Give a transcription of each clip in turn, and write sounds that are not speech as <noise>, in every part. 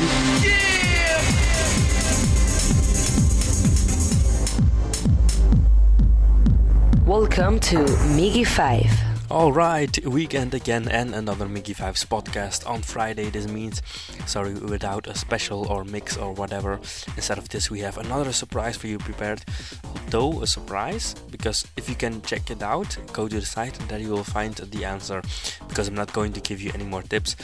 Welcome. Welcome to Miggy 5. Alright, weekend again and another Miggy Fives podcast on Friday. This means, sorry, without a special or mix or whatever. Instead of this, we have another surprise for you prepared. Though a surprise, because if you can check it out, go to the site and there you will find the answer. Because I'm not going to give you any more tips.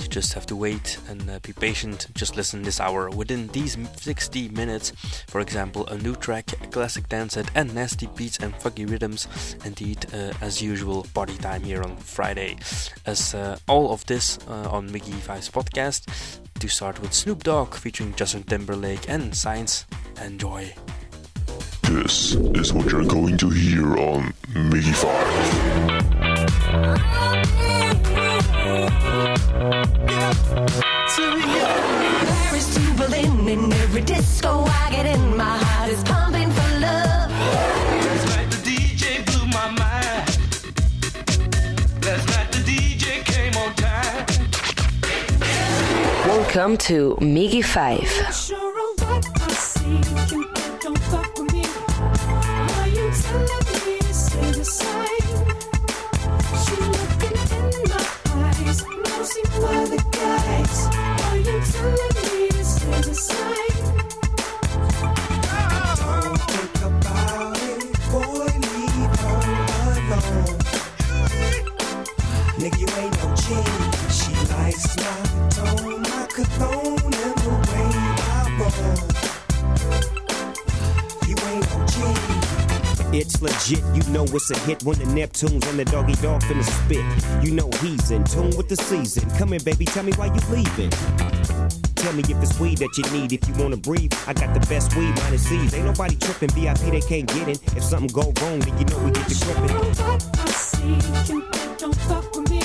You just have to wait and uh, be patient. Just listen this hour. Within these 60 minutes, for example, a new track, a classic dance set, and nasty beats and funky rhythms. Indeed, uh, as usual, body party time here on Friday. As uh, all of this uh, on Miggy Five's podcast, to start with Snoop Dogg featuring Justin Timberlake and Signs. Enjoy. This is what you're going to hear on Miggy Five. Paris to Berlin, in every disco I get in, my heart is pumping for love. Boy, leave her alone. Nigga, you ain't no G. She likes my It's legit, you know it's a hit when the Neptunes and the doggy dog finna spit. You know he's in tune with the season. Come in, baby, tell me why you leaving. Tell me if it's weed that you need. If you wanna breathe, I got the best weed, minus C's. Ain't nobody tripping, VIP they can't get in. If something go wrong, then you know we get the Sure gripping. of what I see. You don't fuck with me.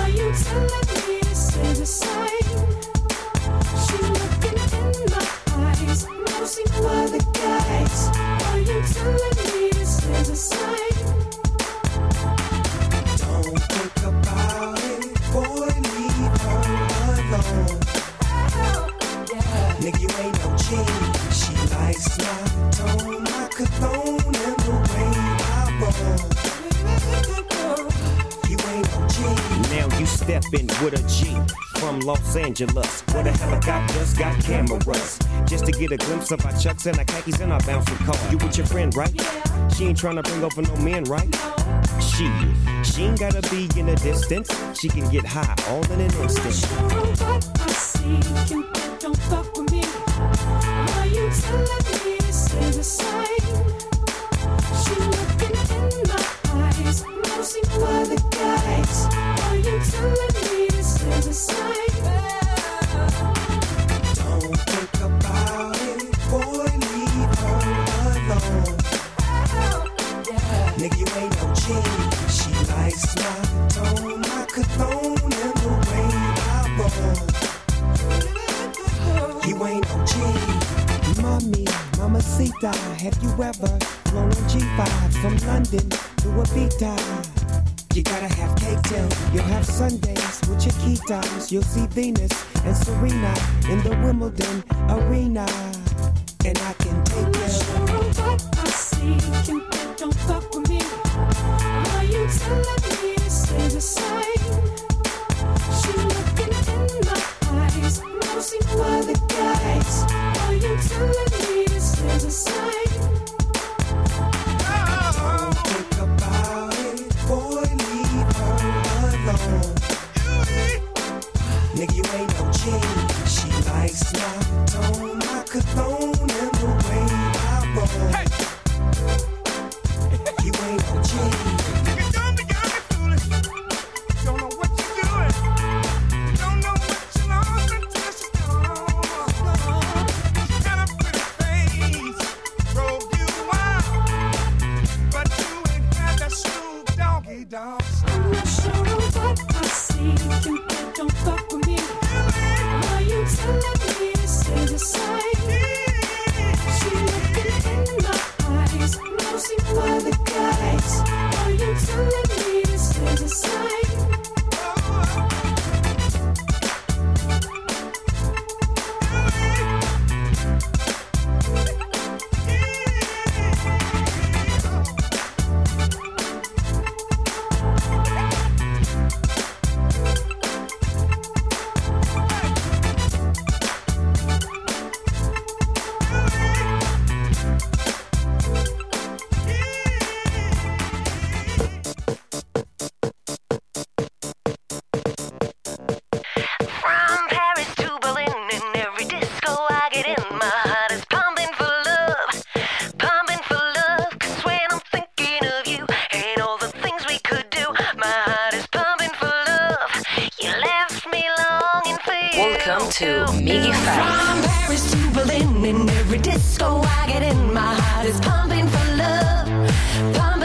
Are you telling me to stay the same? Eyes, nosy by the guys. Are you telling me to stay the same? Don't think about it, boy, leave her alone. Nigga, you ain't no G. She likes my tone, my cologne, and the way I roll. You ain't no G. Now you stepping with a G from Los Angeles, where the helicopters got cameras. Just to get a glimpse of our chucks and our khakis and our bouncing car. You with your friend, right? She ain't trying to bring over no men, right? She, she ain't gotta be in the distance. She can get high all in an instant. What I see. Don't fuck with me. Are you telling me to stay the same? She looking in my eyes, nosy by the guys. Are you telling me mamacita, have you ever flown on G5 from London to Ibiza? You gotta have cake till you'll have Sundays with your key times. You'll see Venus and Serena in the Wimbledon arena. And I can Welcome to Miggy From Paris to Berlin, in every disco I get in, my heart is pumping for love. Pumping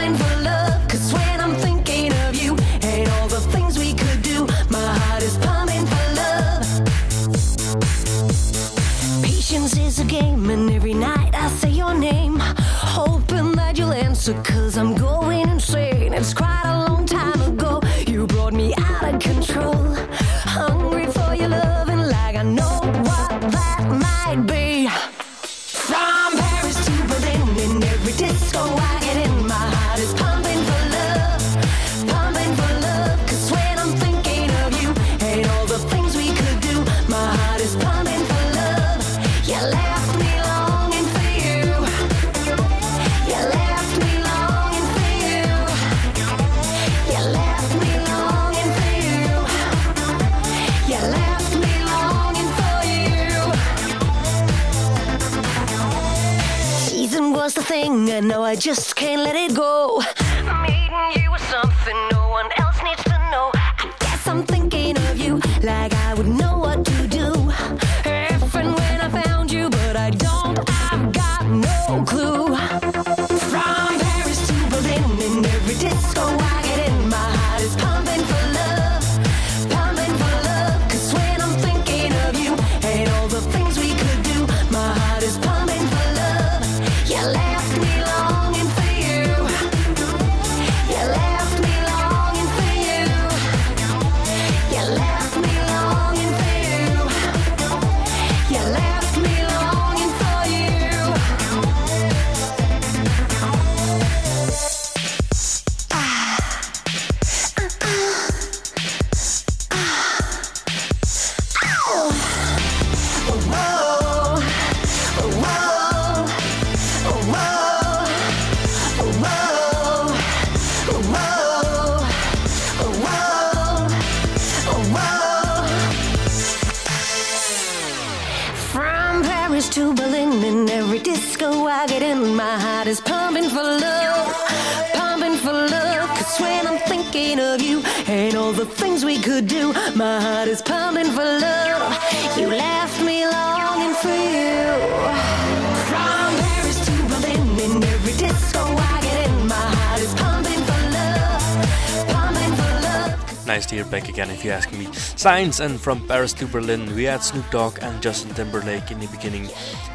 here back again, if you ask me. Signs and From Paris to Berlin, we had Snoop Dogg and Justin Timberlake in the beginning.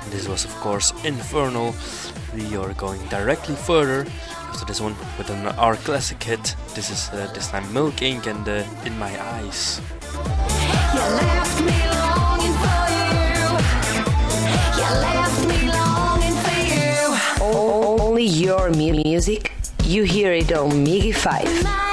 This was, of course, Infernal. We are going directly further after this one with an R classic hit. This is uh, this time Milk Inc. and uh, In My Eyes. only your music, you hear it on Miggy 5.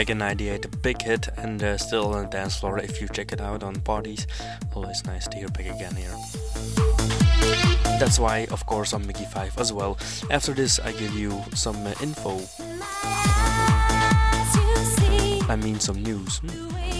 back in 98, a big hit, and uh, still on the dance floor if you check it out on parties. Always nice to hear back again here. That's why, of course, I'm Miggy 5 as well. After this, I give you some uh, info. I mean, some news. Hmm.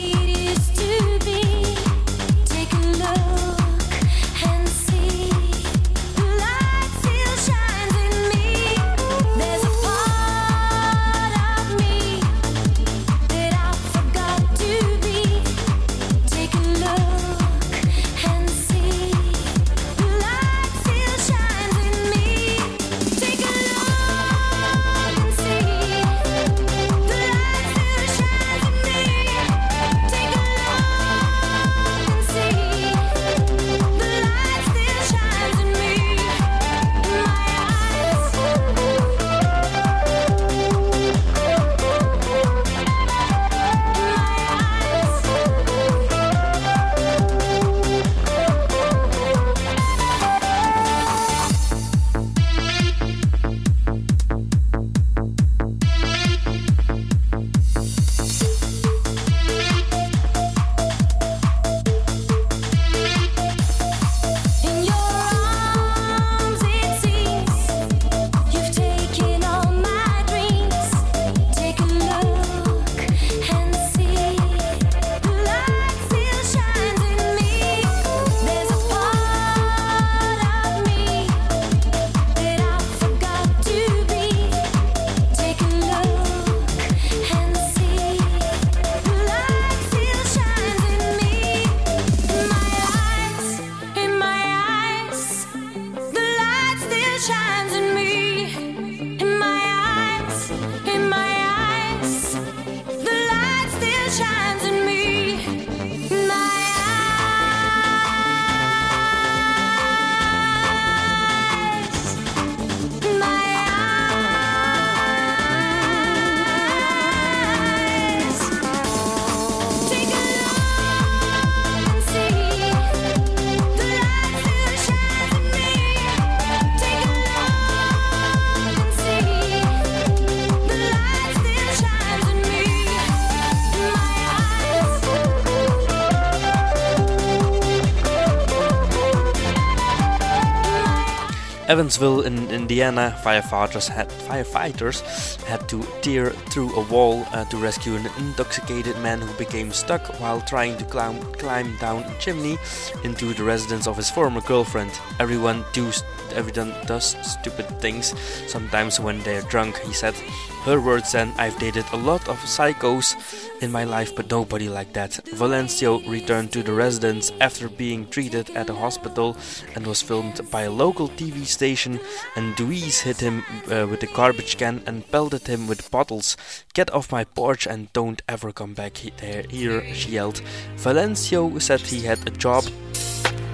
Evansville in Indiana, firefighters had firefighters had to tear through a wall uh, to rescue an intoxicated man who became stuck while trying to climb, climb down a chimney into the residence of his former girlfriend. Everyone do everyone does stupid things sometimes when they're drunk, he said. Her words then, I've dated a lot of psychos in my life, but nobody like that. Valencio returned to the residence after being treated at a hospital and was filmed by a local TV station. And Dewey's hit him uh, with a garbage can and pelted him with bottles. Get off my porch and don't ever come back he- here, she yelled. Valencio said he had a job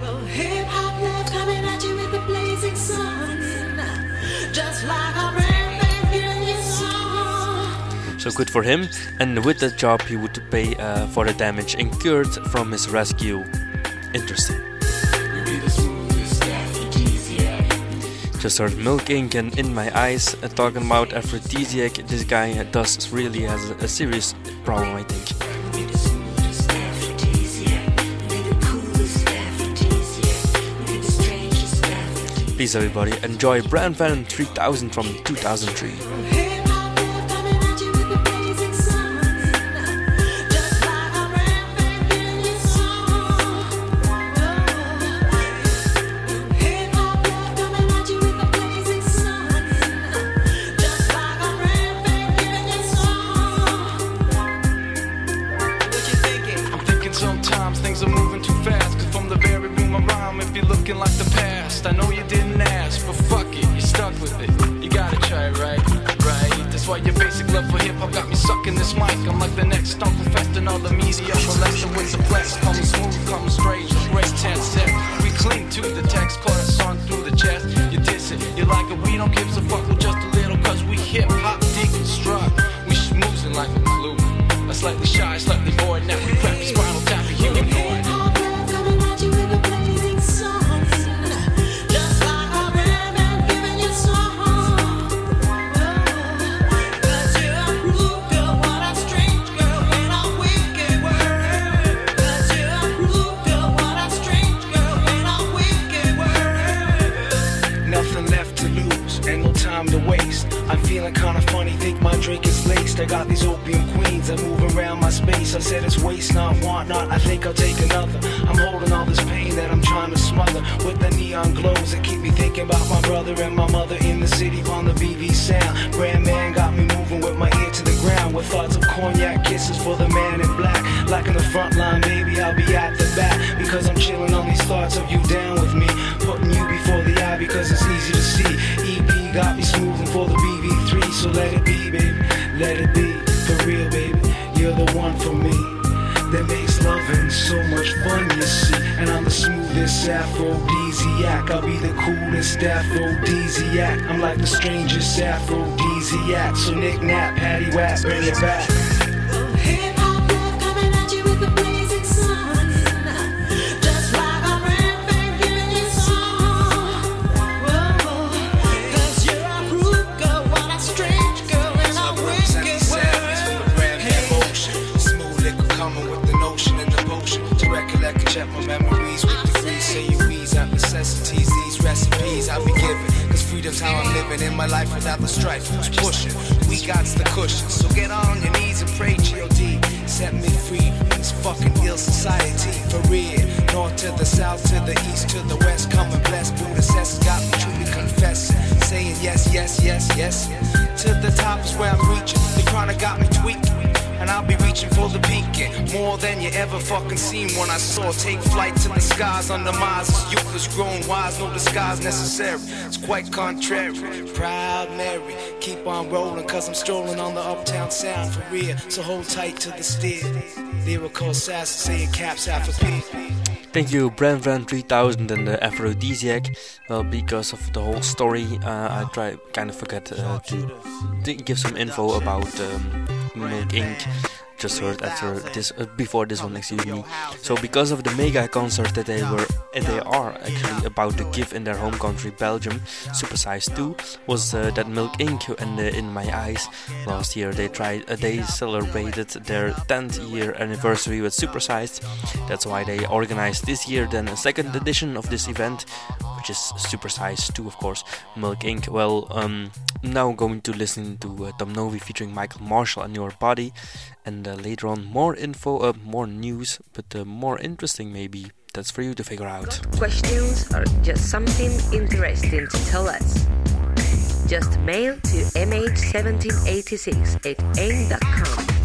Well, So good for him, and with that job he would pay uh, for the damage incurred from his rescue. Interesting. Just heard Milk Inc. and In My Eyes uh, talking about aphrodisiac. This guy does really has a, a serious problem, I think. Please, everybody, enjoy Bran Van 3000 from 2003. We's out necessities, these recipes I'll be giving. Cause freedom's how I'm living in my life without the strife. Who's pushing? Got the cushion. So get on your knees and pray, G.O.D. Set me free from this fucking ill society. For real. North to the south, to the east, to the west. Coming blessed. Buddha says got me truly confessing. Saying yes, yes, yes, yes. To the top is where I'm reaching. The chronic got me tweaking. And I'll be reaching for the beacon More than you ever fucking seen when I saw. Take flight to the skies under Mars youth is grown wise, no disguise necessary. It's quite contrary. Proud Mary, keep on rolling Cause I'm strolling on the uptown sound for real. So hold tight to the steer. Lyrical assassin saying caps half a Thank you, Bran Van 3000 and the Aphrodisiac. Well, because of the whole story, uh, I try kind of forget uh, to, to give some info about um, Milk Inc just heard after this uh, before this one excuse me. so because of the mega concert that they were uh, they are actually about to give in their home country belgium super size 2 was uh, that milk inc. and uh, in my eyes last year they tried uh, they celebrated their 10th year anniversary with supersized. That's why they organized this year then a second edition of this event which is super size 2 of course. Milk inc. Well um, now going to listen to uh, tom novy featuring michael marshall and your body and uh, later on more info uh, more news but uh, more interesting maybe that's for you to figure out. Got questions or just something interesting to tell us? Just mail to mh1786 at aim.com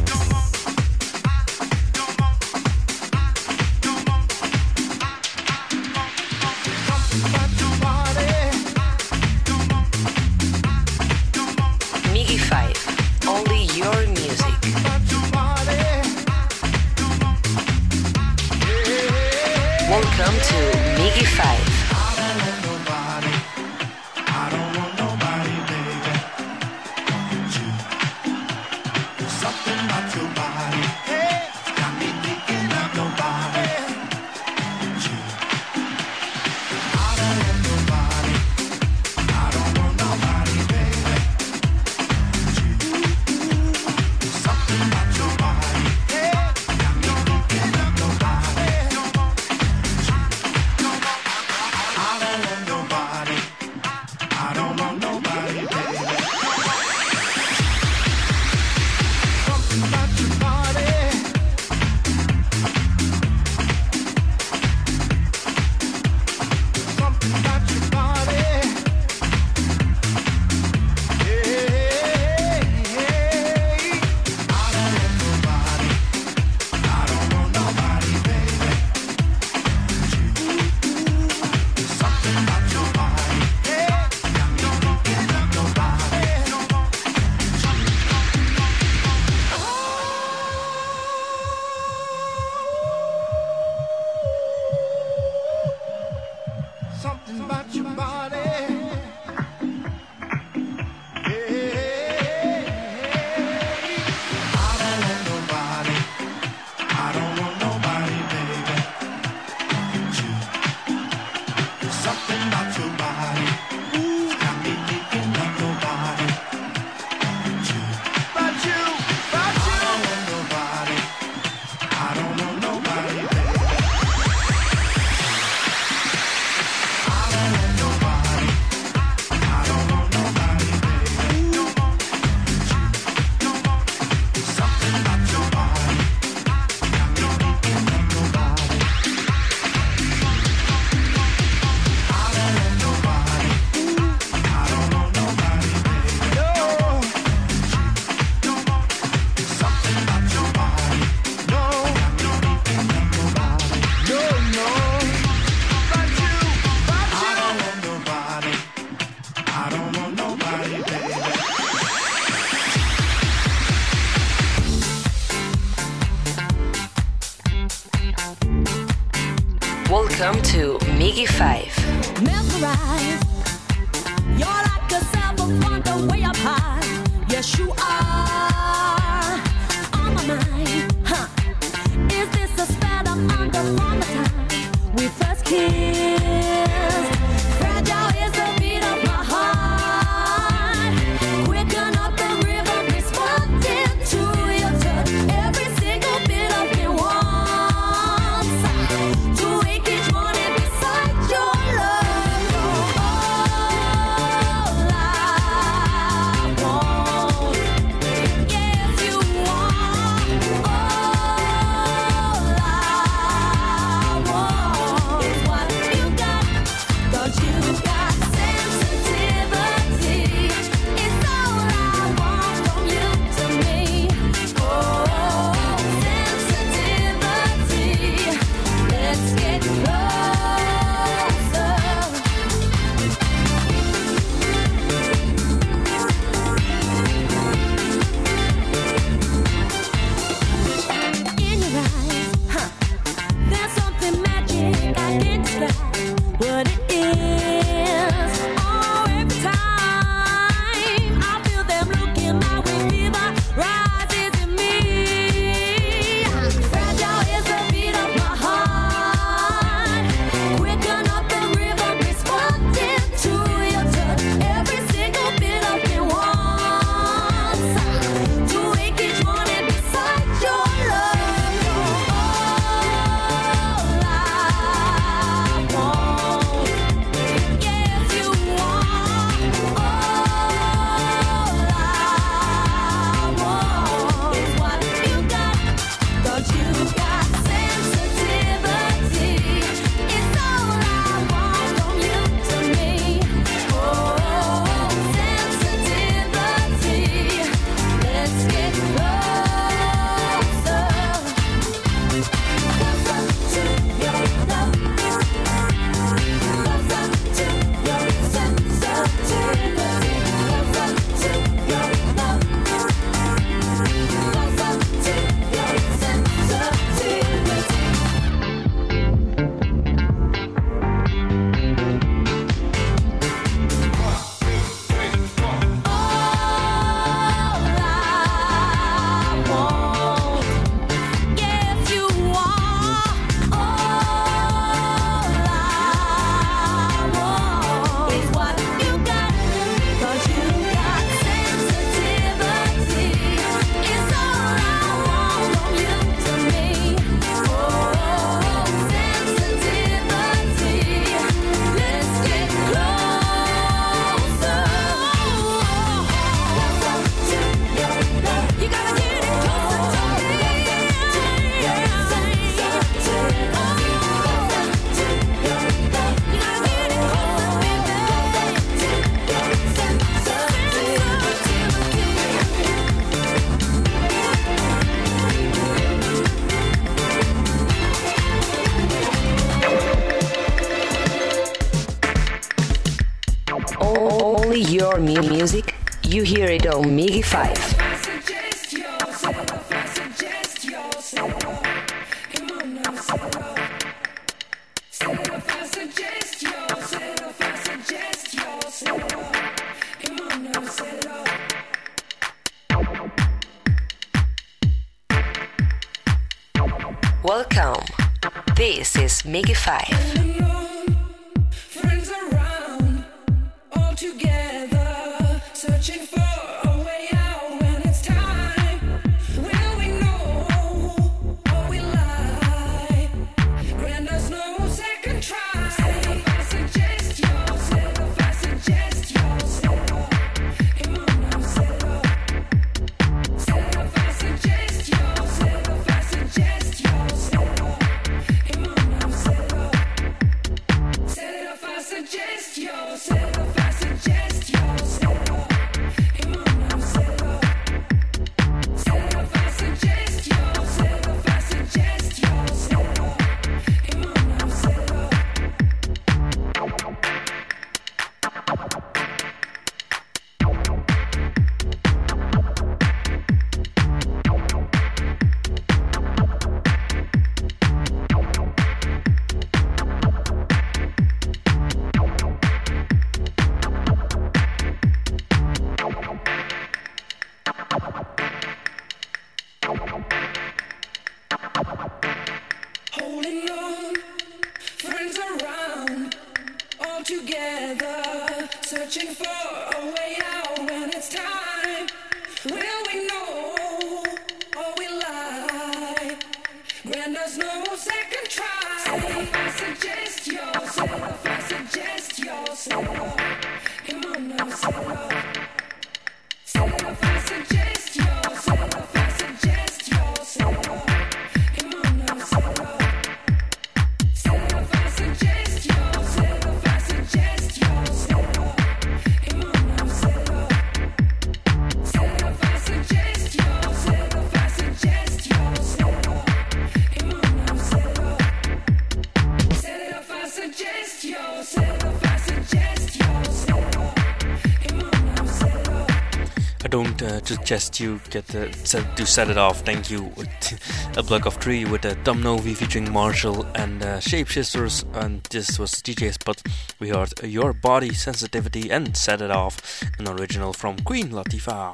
uh, suggest you get uh, set, to set it off. Thank you. <laughs> a block of three with a Tom Novy featuring Marshall and uh, Shapeshifters, and this was DJ Spot. We heard Your Body Sensitivity and Set It Off, an original from Queen Latifah.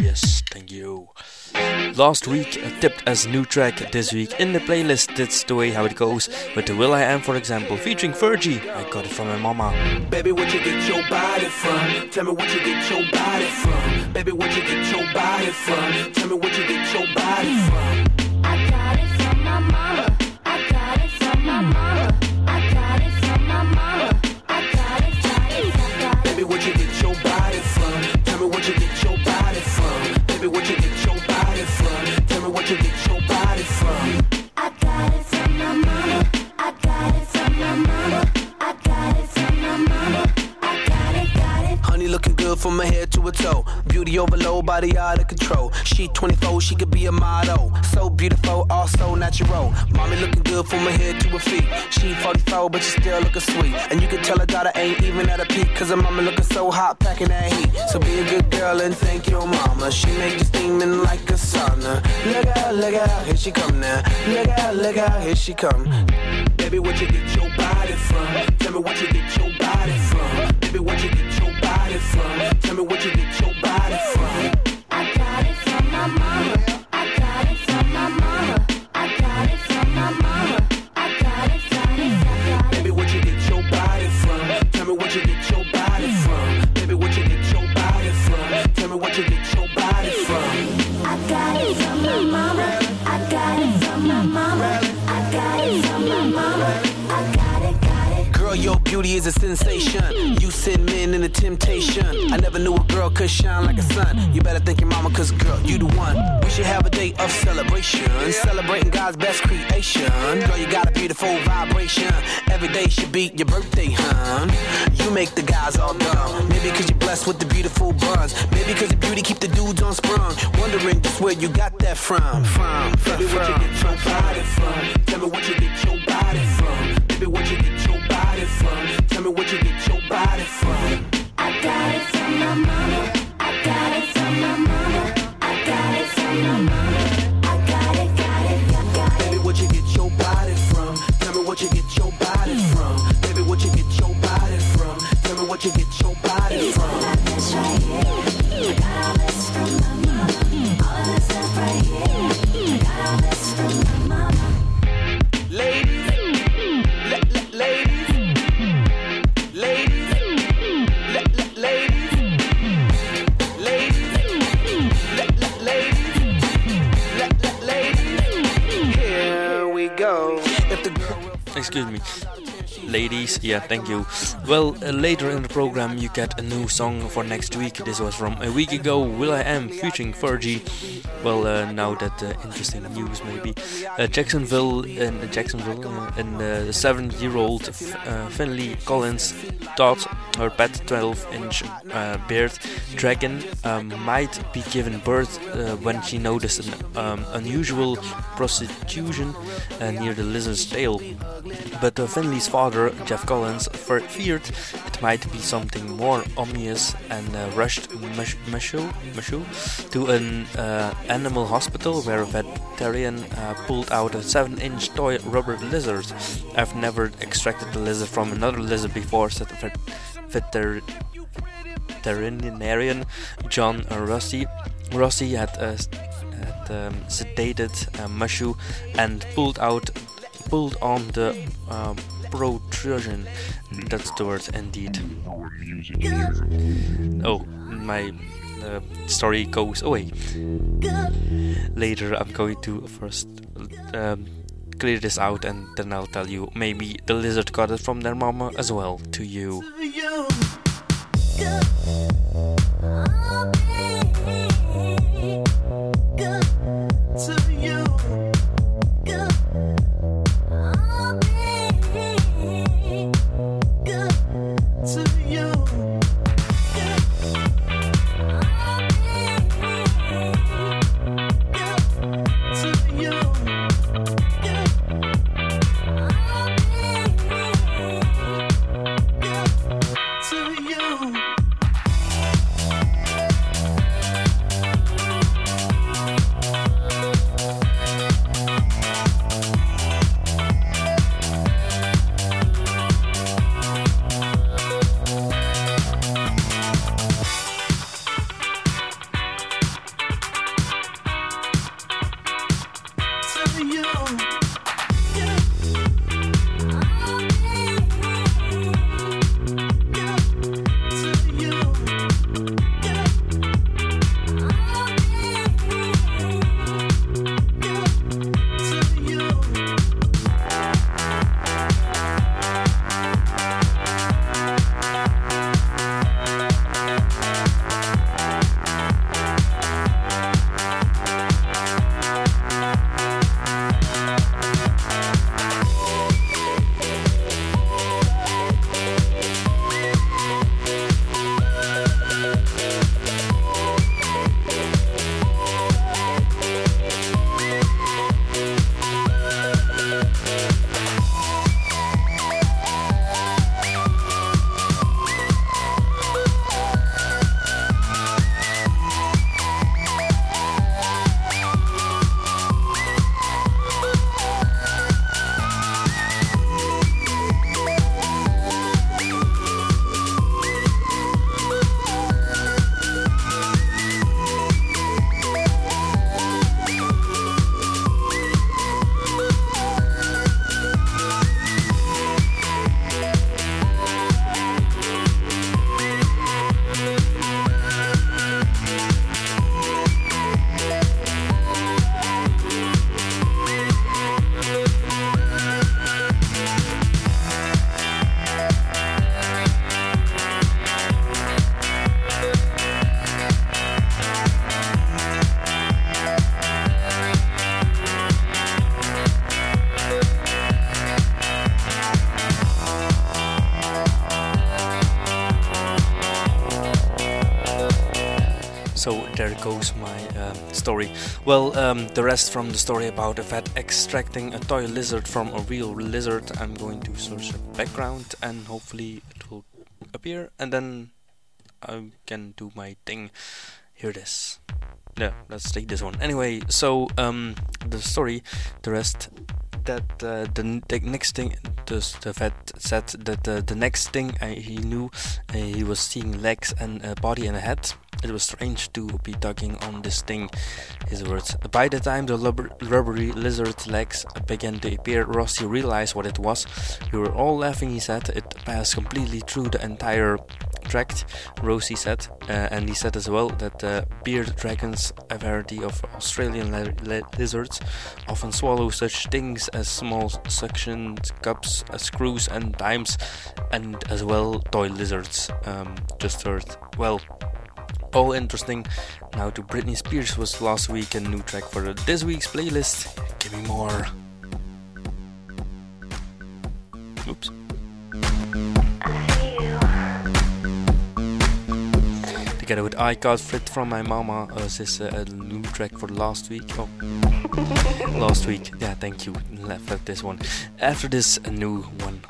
Yes, thank. Last week tipped as new track this week in the playlist. That's the way how it goes. With the Will I Am, for example, featuring Fergie. I got it from my mama. Baby, where'd you get your body from? Tell me where'd you get your body from? Baby, where'd you get your body from? Tell me where'd you get your body from? I got it from my mama. I got it from my mama. I got it from my mama. I got it, got it, got it. Baby, where'd you get from her head to her toe. Beauty overload, body out of control. She 24, she could be a model. So beautiful, also natural. Mommy looking good from her head to her feet. She 44, but she still looking sweet. And you can tell her daughter ain't even at a peak. Cause her mama looking so hot, packing that heat. So be a good girl and thank your mama. She make you steaming like a sauna. Look out, look out, here she come now. Look out, look out, here she come. Baby, where'd you get your body from? Tell me where'd you get your body from? Baby, where'd you get your Tell me where'd you get your beauty is a sensation. You send men into temptation. I never knew a girl could shine like a sun. You better thank your mama, cause girl, you the one. We should have a day of celebration. Celebrating God's best creation. Girl, you got a beautiful vibration. Every day should be your birthday, hun. You make the guys all dumb. Maybe cause you're blessed with the beautiful buns. Maybe cause your beauty keep the dudes on sprung. Wondering just where you got that from. From, from, Baby, where'd you get your body from? Tell me where'd you get your body from? Baby, where'd you get your it from? Tell me what you get your body from. I got it from my mama. I got it from my mama. I got it from my mama. I got it, got it, got it. Tell me what you get your body from. Tell me what you get Ladies, yeah, thank you. Well, uh, later in the program, you get a new song for next week. This was from a week ago. Will I Am featuring Fergie. Well, uh, now that uh, interesting news, maybe. Uh, Jacksonville, in Jacksonville, uh, and uh, the seven-year-old uh, Finley Collins thought her pet 12-inch uh, beard dragon um, might be given birth uh, when she noticed an um, unusual prostitution uh, near the lizard's tail. But uh, Finley's father, Jeff Collins, fer- it might be something more ominous and uh, rushed Mush- Mushu to an uh, animal hospital where a veterinarian uh, pulled out a 7-inch toy rubber lizard. I've never extracted a lizard from another lizard before, said the vet- veter- veterinarian John Rossi. Rossi had, uh, had um, sedated uh, Mushu and pulled out pulled on the um, protrusion. That's the word indeed. Oh, my uh, story goes away. Later, I'm going to first um, clear this out and then I'll tell you. Maybe the lizard got it from their mama as well to you. Goes my um, story. Well, um, the rest from the story about a vet extracting a toy lizard from a real lizard. I'm going to search a background and hopefully it will appear, and then I can do my thing. Here it is. Yeah, let's take this one. Anyway, so um, the story, the rest. That uh, the, the next thing, the, the vet said that uh, the next thing uh, he knew, uh, he was seeing legs and a body and a head. It was strange to be talking on this thing, his words. By the time the rubbery lizard legs began to appear, Rossi realized what it was. We were all laughing, he said. It passed completely through the entire tract, Rosie said, uh, and he said as well that uh, beard dragons, a variety of Australian li- li- lizards, often swallow such things as small suction cups, uh, screws, and dimes, and as well toy lizards. Um, just heard. Well, all interesting. Now to Britney Spears was last week a new track for this week's playlist. Give me more. Oops. Together with I Got Frit from My Mama, uh, this is uh, a new track for last week. Oh, <laughs> last week. Yeah, thank you. Left this one. After this, a new one.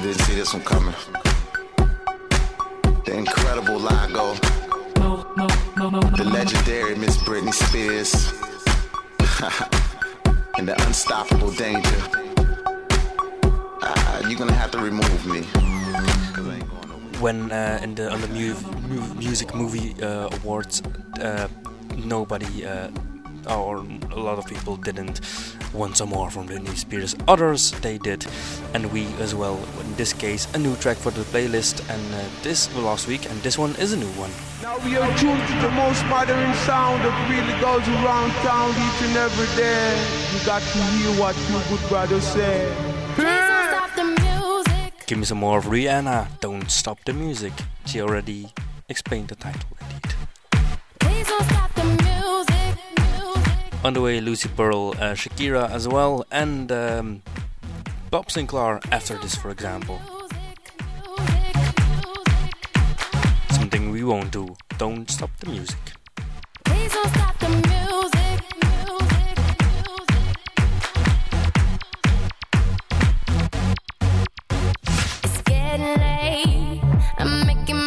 You didn't see this one coming. The incredible Lago. The legendary Miss Britney Spears. <laughs> and the unstoppable danger. Ah, you're gonna have to remove me. when uh, in the on the mu- mu- music movie uh, awards, uh, nobody uh, or a lot of people didn't want some more from Britney Spears. Others they did, and we as well. In this case, a new track for the playlist, and uh, this was last week, and this one is a new one. Now we are tuned to the most modern sound that really goes around town each and every day. You got to hear what your good brother said. Give me some more of Rihanna. Don't stop the music. She already explained the title. On the way, Lucy Pearl, uh, Shakira as well, and um, Bob Sinclair after this, for example. Something we won't do. Don't stop the music. I'm making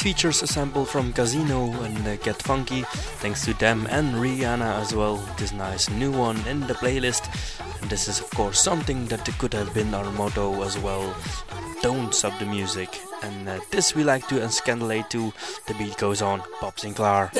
features a sample from Casino and Get Funky, thanks to them and Rihanna as well. This nice new one in the playlist. And this is, of course, something that could have been our motto as well. Don't stop the music. And uh, this we like to and scandalate to. The beat goes on. Bob Sinclair.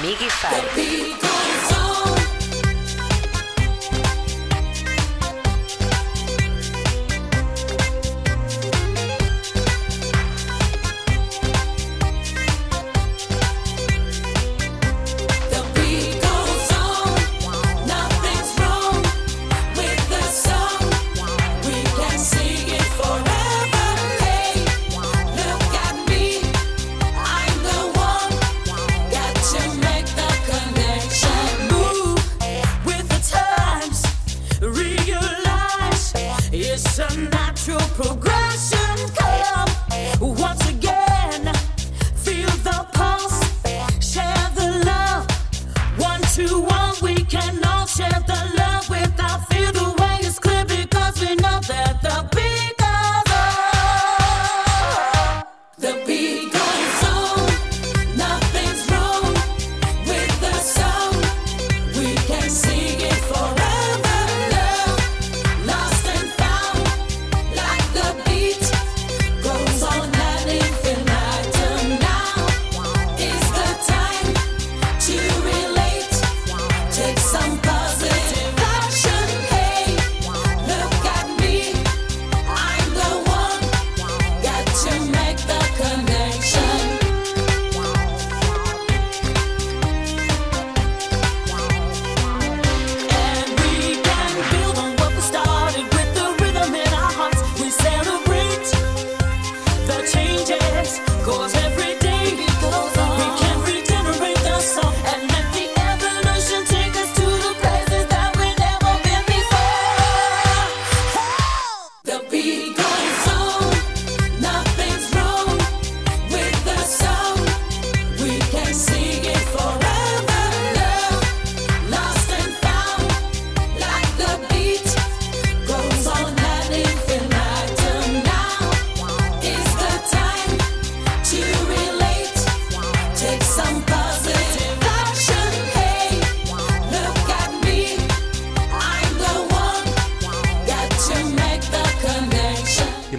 Welcome to Miggy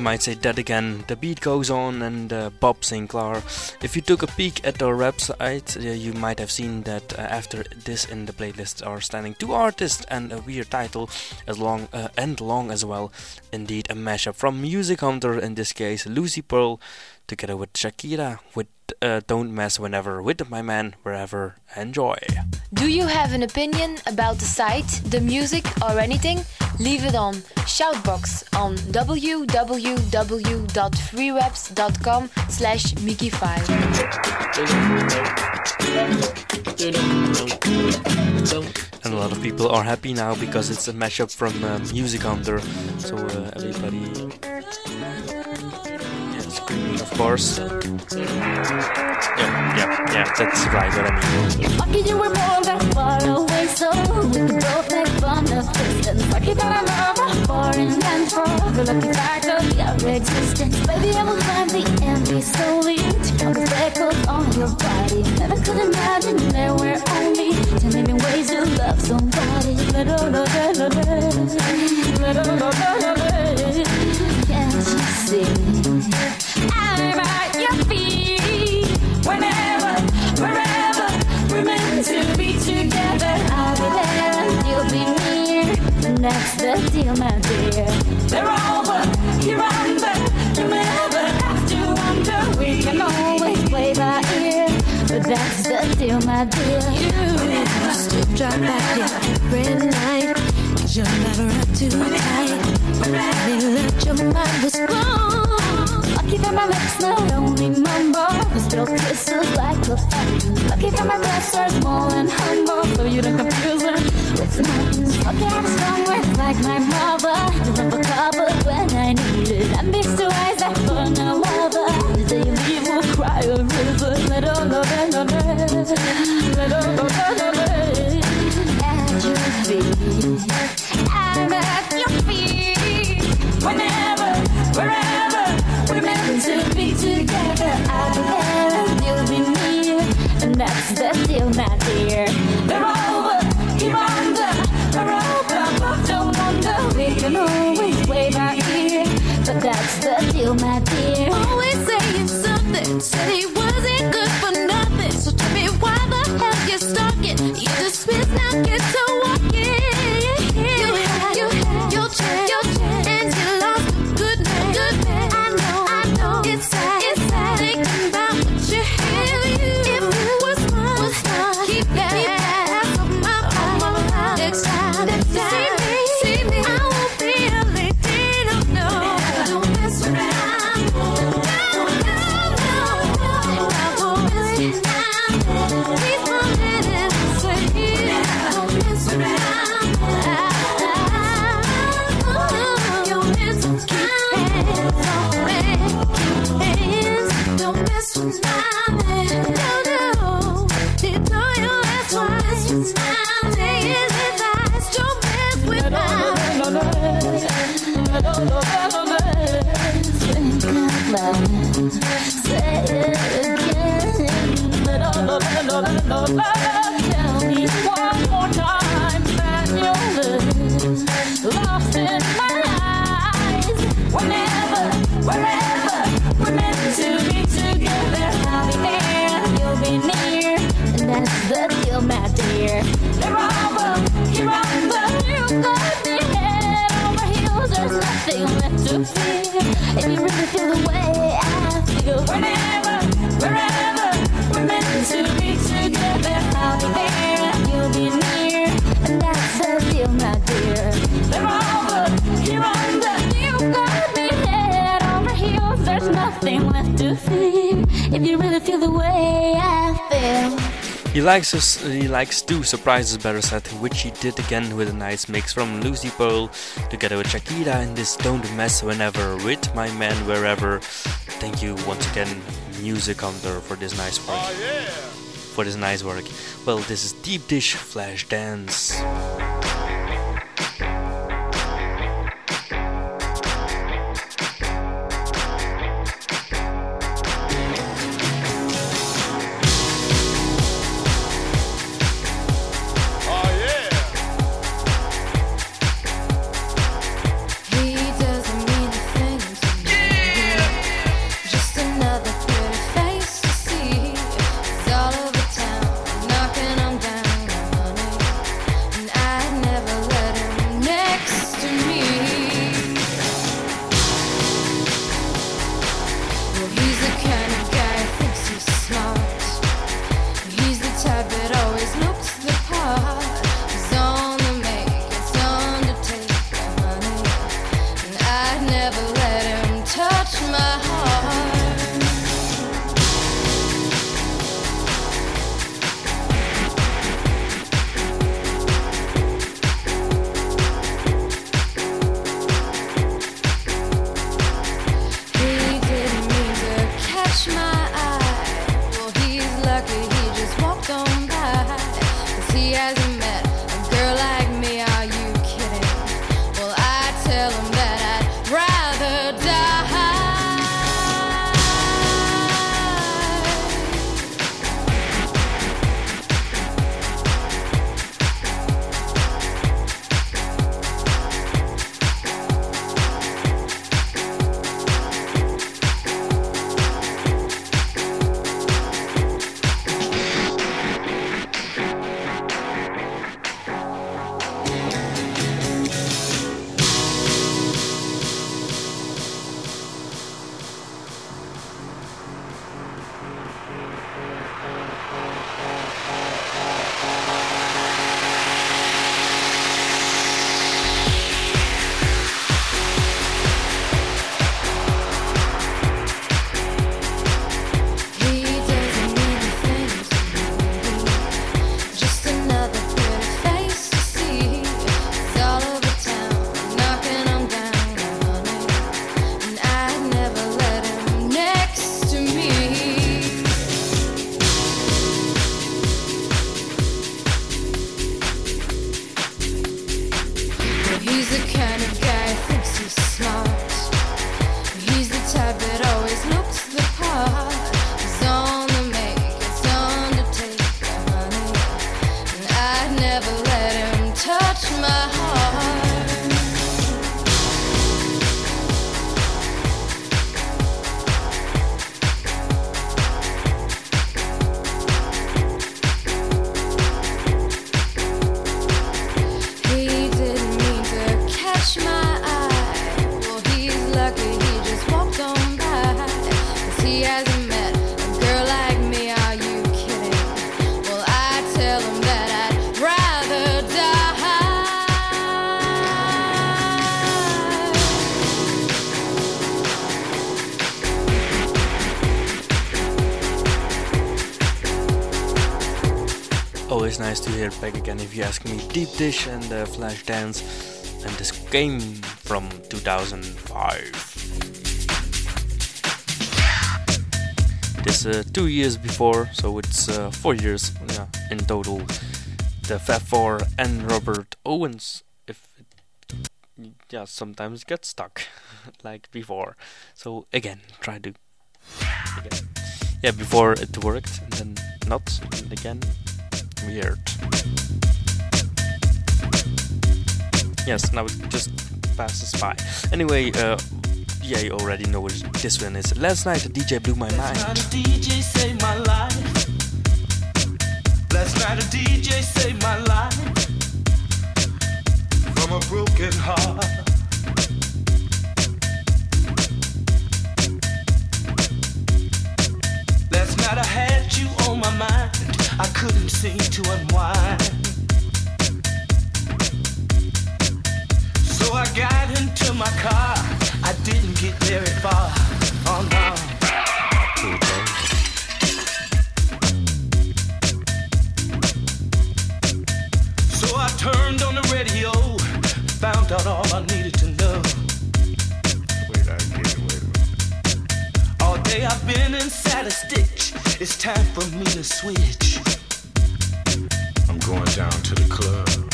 might say that again. The beat goes on, and uh, Bob Sinclair. If you took a peek at our website, uh, you might have seen that uh, after this in the playlist are standing two artists and a weird title, as long uh, and long as well. Indeed, a mashup from Music Hunter, in this case, Lucy Pearl, together with Shakira, with uh, Don't Mess Whenever, with my man, wherever. Enjoy. Do you have an opinion about the site, the music, or anything? Leave it on Shoutbox on www.freewebs.com slash Mickey5. And a lot of people are happy now because it's a mashup from uh, Music Hunter. So uh, everybody of course. Yeah, yeah, yeah, that's right what I mean. Lucky you were born that far away, so we. Lucky that I her, foreign and the lucky fact of your existence. Baby, I will climb the envy slowly to count the freckles on your body. Never could imagine there were only ten million ways to love somebody. To you'll that's the deal, my dear. They're over, you're under. You never have to wonder. We can always play by ear, but that's the deal, my dear. You to back here every night, you're never up too tight. Really let your. Lucky my lips not still kisses like a fountain. Lucky that my breasts are small and humble, so you don't confuse often. He likes us, he likes to surprise us better set, which he did again with a nice mix from Lucy Pearl together with Shakira in this Don't Mess Whenever with my man wherever. Thank you once again, Music Hunter, for this nice work. Oh, yeah. For this nice work. Well, this is Deep Dish Flash Dance. if you ask me deep dish and uh, flash dance and this came from 2005 this uh, two years before so it's uh, four years yeah, in total the Fat four and robert owens if it, yeah sometimes gets stuck <laughs> like before so again try to again. yeah before it worked and then not and again weird. Yes, now it just passes by. Anyway, uh, yeah, you already know what this one is. Last night, the DJ blew my mind. Last night a DJ saved my life. Last night a DJ saved my life from a broken heart. Last night I had you on my mind. I couldn't seem to unwind. So I got into my car. I didn't get very far. Oh no. So I turned on the radio, found out all I needed to know. Wait, I it, wait. All day I've been inside a stitch. It's time for me to switch. I'm going down to the club.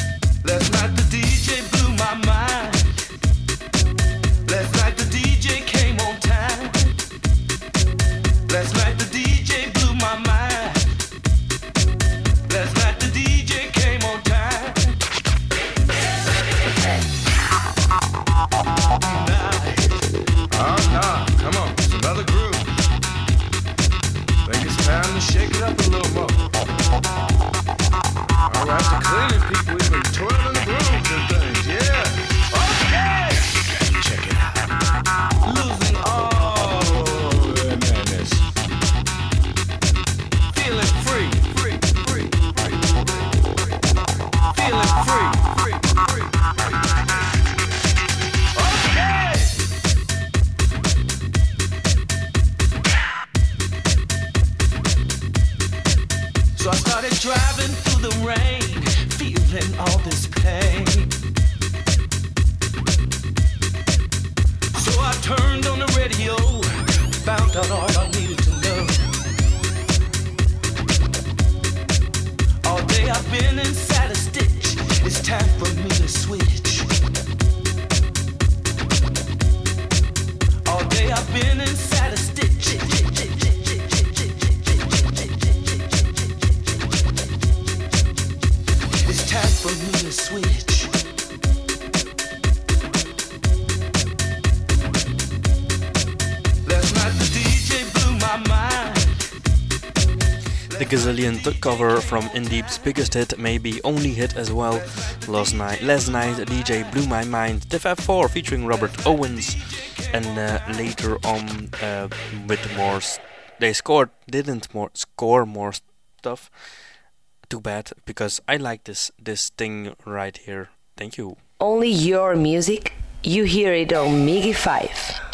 Last night the DJ blew my mind. The Gazillion took cover from Indeep's biggest hit, maybe only hit as well. Last night, last night, DJ blew my mind. The Fab Four featuring Robert Owens, and uh, later on uh, with more, they scored, didn't more score more stuff. Too bad because I like this this thing right here. Thank you. Only your music, you hear it on Miggy 5.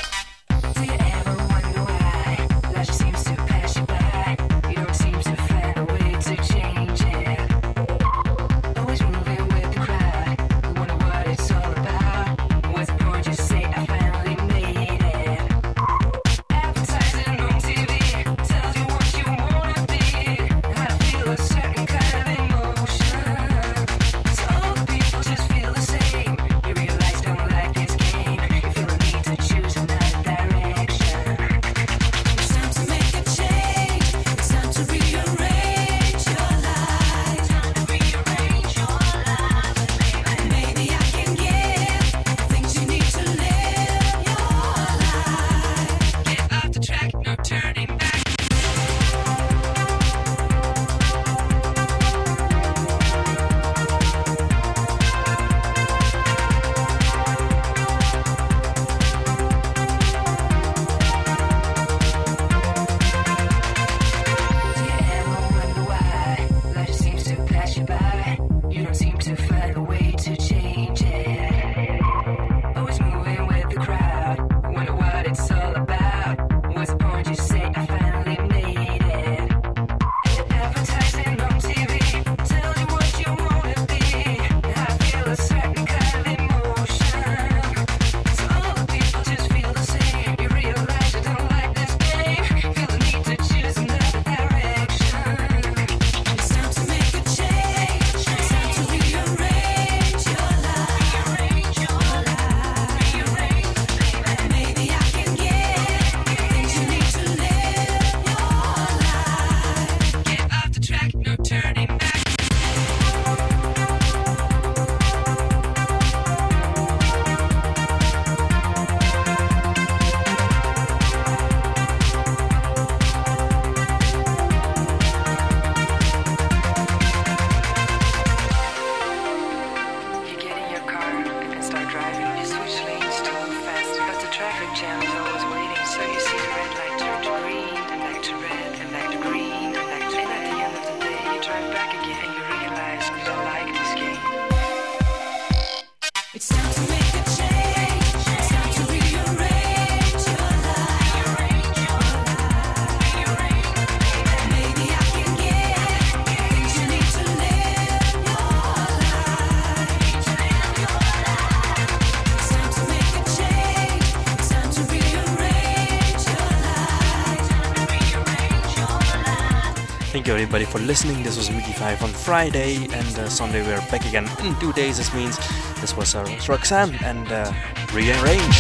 Everybody for listening. This was Miggy 5 on Friday and uh, Sunday we are back again in two days. This means this was uh, Roxanne and uh, Rearrange.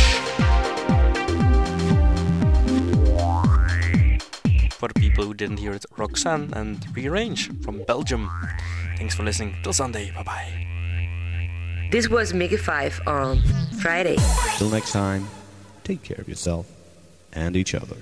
For the people who didn't hear it, Roxanne and Rearrange from Belgium. Thanks for listening. Till Sunday. Bye bye. This was Miggy 5 on Friday. Till next time, take care of yourself and each other.